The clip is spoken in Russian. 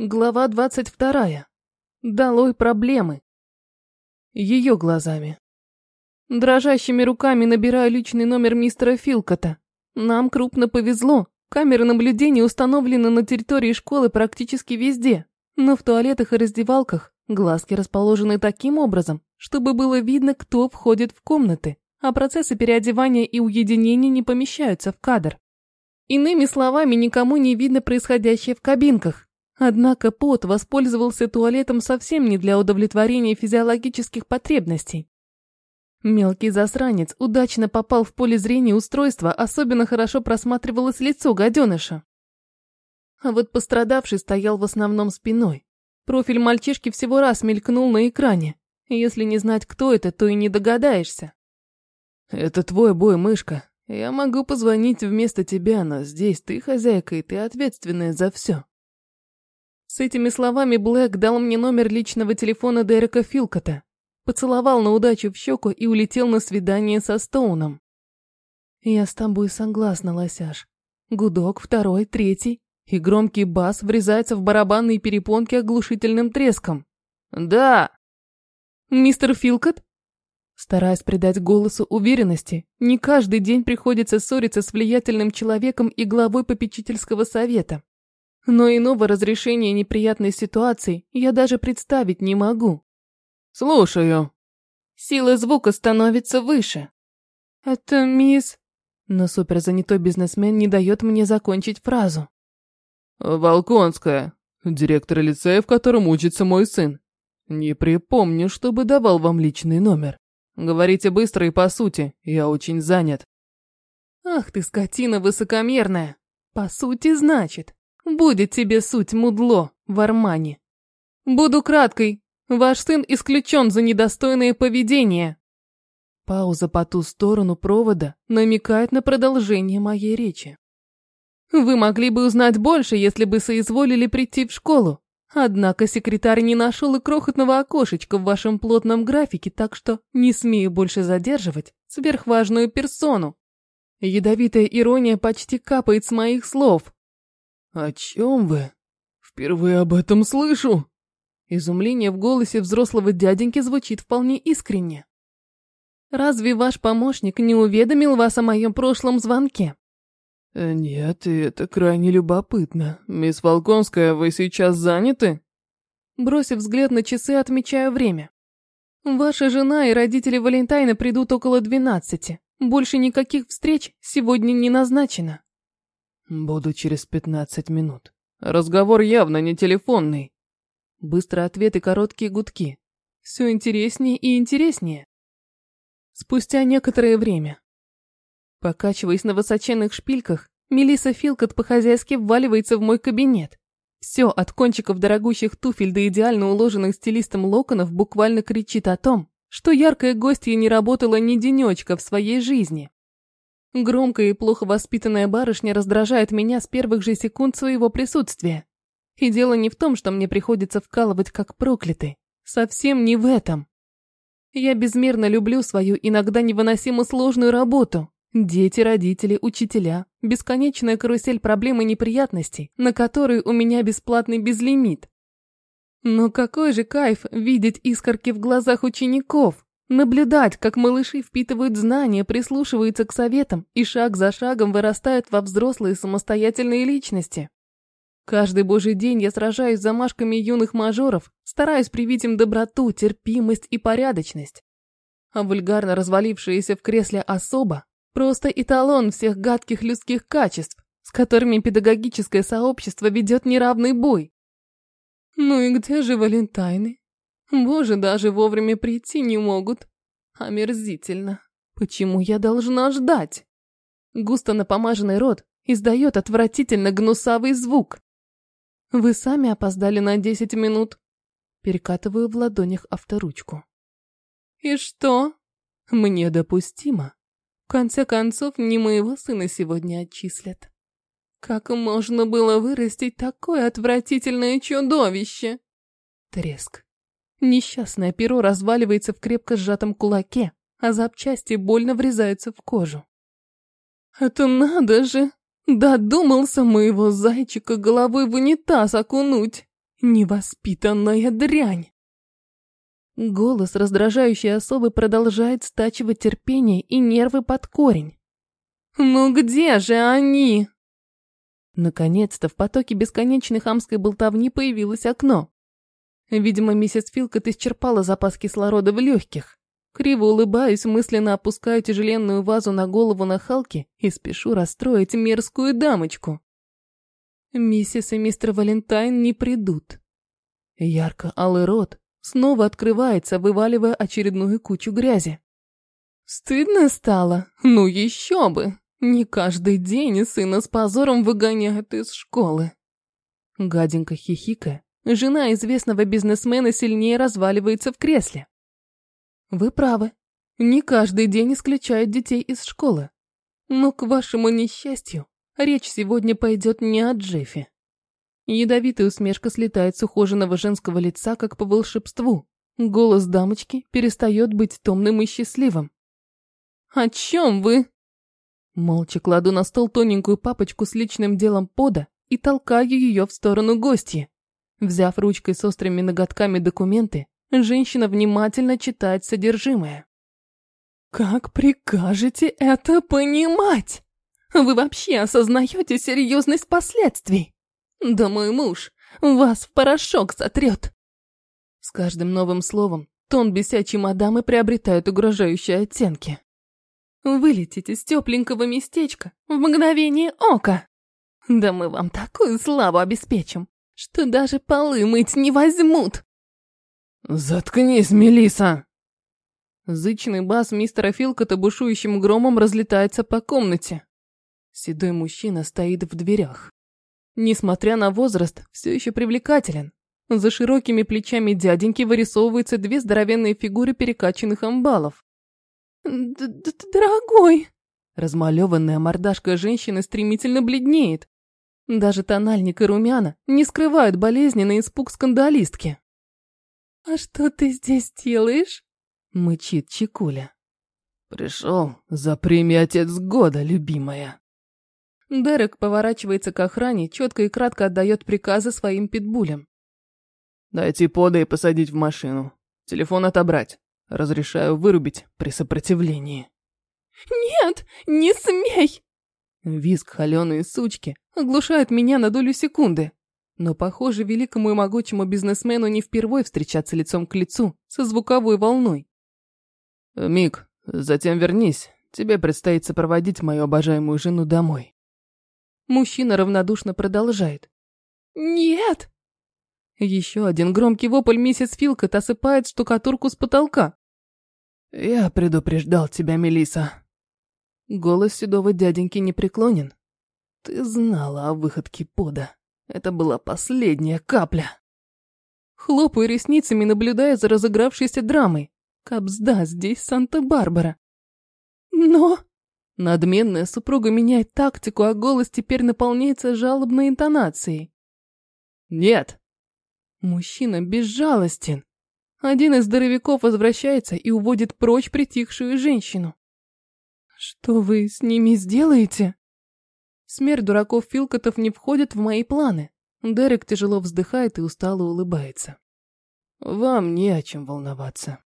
Глава двадцать вторая. Долой проблемы. Ее глазами. Дрожащими руками набираю личный номер мистера Филкота. Нам крупно повезло. Камеры наблюдения установлены на территории школы практически везде. Но в туалетах и раздевалках глазки расположены таким образом, чтобы было видно, кто входит в комнаты, а процессы переодевания и уединения не помещаются в кадр. Иными словами, никому не видно происходящее в кабинках. Однако Пот воспользовался туалетом совсем не для удовлетворения физиологических потребностей. Мелкий засранец удачно попал в поле зрения устройства, особенно хорошо просматривалось лицо гаденыша. А вот пострадавший стоял в основном спиной. Профиль мальчишки всего раз мелькнул на экране. Если не знать, кто это, то и не догадаешься. «Это твой бой, мышка. Я могу позвонить вместо тебя, но здесь ты хозяйка, и ты ответственная за все». С этими словами Блэк дал мне номер личного телефона Дерека Филкота, поцеловал на удачу в щеку и улетел на свидание со Стоуном. «Я с тобой согласна, лосяш». Гудок, второй, третий, и громкий бас врезается в барабанные перепонки оглушительным треском. «Да!» «Мистер Филкот?» Стараясь придать голосу уверенности, не каждый день приходится ссориться с влиятельным человеком и главой попечительского совета. Но иного разрешения неприятной ситуации я даже представить не могу. Слушаю. Сила звука становится выше. Это мисс... Но суперзанятой бизнесмен не дает мне закончить фразу. Волконская, директор лицея, в котором учится мой сын. Не припомню, чтобы давал вам личный номер. Говорите быстро и по сути, я очень занят. Ах ты, скотина высокомерная. По сути, значит. Будет тебе суть мудло в Армане. Буду краткой. Ваш сын исключен за недостойное поведение. Пауза по ту сторону провода намекает на продолжение моей речи. Вы могли бы узнать больше, если бы соизволили прийти в школу. Однако секретарь не нашел и крохотного окошечка в вашем плотном графике, так что не смею больше задерживать сверхважную персону. Ядовитая ирония почти капает с моих слов. «О чем вы? Впервые об этом слышу!» Изумление в голосе взрослого дяденьки звучит вполне искренне. «Разве ваш помощник не уведомил вас о моем прошлом звонке?» э, «Нет, и это крайне любопытно. Мисс Волконская, вы сейчас заняты?» Бросив взгляд на часы, отмечаю время. «Ваша жена и родители Валентайна придут около двенадцати. Больше никаких встреч сегодня не назначено». Буду через пятнадцать минут. Разговор явно не телефонный. Быстрый ответ и короткие гудки. Все интереснее и интереснее. Спустя некоторое время. Покачиваясь на высоченных шпильках, Мелисса Филкот по-хозяйски вваливается в мой кабинет. Все от кончиков дорогущих туфель до идеально уложенных стилистом локонов буквально кричит о том, что яркая гостья не работала ни денечка в своей жизни. Громкая и плохо воспитанная барышня раздражает меня с первых же секунд своего присутствия. И дело не в том, что мне приходится вкалывать как проклятый. Совсем не в этом. Я безмерно люблю свою иногда невыносимо сложную работу. Дети, родители, учителя. Бесконечная карусель проблем и неприятностей, на которые у меня бесплатный безлимит. Но какой же кайф видеть искорки в глазах учеников, Наблюдать, как малыши впитывают знания, прислушиваются к советам и шаг за шагом вырастают во взрослые самостоятельные личности. Каждый божий день я сражаюсь с замашками юных мажоров, стараюсь привить им доброту, терпимость и порядочность. А вульгарно развалившаяся в кресле особа – просто эталон всех гадких людских качеств, с которыми педагогическое сообщество ведет неравный бой. Ну и где же Валентайны? Боже, даже вовремя прийти не могут. Омерзительно. Почему я должна ждать? Густо напомаженный рот издает отвратительно гнусавый звук. Вы сами опоздали на десять минут. Перекатываю в ладонях авторучку. И что? Мне допустимо. В конце концов, не моего сына сегодня отчислят. Как можно было вырастить такое отвратительное чудовище? Треск. Несчастное перо разваливается в крепко сжатом кулаке, а запчасти больно врезаются в кожу. Это надо же! Додумался моего зайчика головой в унитаз окунуть. Невоспитанная дрянь! Голос раздражающей особы продолжает стачивать терпение и нервы под корень. «Ну где же они?» Наконец-то в потоке бесконечной хамской болтовни появилось окно. Видимо, миссис Филкот исчерпала запас кислорода в легких. Криво улыбаюсь, мысленно опускаю тяжеленную вазу на голову нахалки и спешу расстроить мерзкую дамочку. Миссис и мистер Валентайн не придут. Ярко-алый рот снова открывается, вываливая очередную кучу грязи. Стыдно стало? Ну еще бы! Не каждый день сына с позором выгоняют из школы. Гаденько хихикая, жена известного бизнесмена сильнее разваливается в кресле. Вы правы. Не каждый день исключают детей из школы. Но к вашему несчастью, речь сегодня пойдет не о Джеффе. Ядовитая усмешка слетает с ухоженного женского лица, как по волшебству. Голос дамочки перестает быть томным и счастливым. «О чем вы?» Молча кладу на стол тоненькую папочку с личным делом пода и толкаю ее в сторону гостья. Взяв ручкой с острыми ноготками документы, женщина внимательно читает содержимое. «Как прикажете это понимать? Вы вообще осознаете серьезность последствий?» Да мой муж вас в порошок сотрет. С каждым новым словом тон бесячей мадамы приобретает угрожающие оттенки. Вылетите из тепленького местечка в мгновение ока. Да мы вам такую славу обеспечим, что даже полы мыть не возьмут. Заткнись, Мелиса. Зычный бас мистера Филкота бушующим громом разлетается по комнате. Седой мужчина стоит в дверях несмотря на возраст, все еще привлекателен. За широкими плечами дяденьки вырисовываются две здоровенные фигуры перекачанных амбалов. «Дорогой!» Размалеванная мордашка женщины стремительно бледнеет. Даже тональник и румяна не скрывают болезненный испуг скандалистки. «А что ты здесь делаешь?» — мычит Чекуля. «Пришел за премию Отец Года, любимая». Дерек поворачивается к охране, четко и кратко отдает приказы своим питбулям. «Дайте пода и посадить в машину. Телефон отобрать. Разрешаю вырубить при сопротивлении». «Нет, не смей!» Визг холеной сучки оглушает меня на долю секунды. Но, похоже, великому и могучему бизнесмену не впервой встречаться лицом к лицу со звуковой волной. «Мик, затем вернись. Тебе предстоит сопроводить мою обожаемую жену домой». Мужчина равнодушно продолжает. «Нет!» Еще один громкий вопль миссис Филкот осыпает штукатурку с потолка. «Я предупреждал тебя, Мелиса. Голос седого дяденьки не преклонен. «Ты знала о выходке пода. Это была последняя капля». Хлопаю ресницами, наблюдая за разыгравшейся драмой. Капсда, здесь Санта-Барбара. «Но...» Надменная супруга меняет тактику, а голос теперь наполняется жалобной интонацией. «Нет!» Мужчина безжалостен. Один из здоровяков возвращается и уводит прочь притихшую женщину. «Что вы с ними сделаете?» Смерть дураков Филкотов не входит в мои планы. Дерек тяжело вздыхает и устало улыбается. «Вам не о чем волноваться».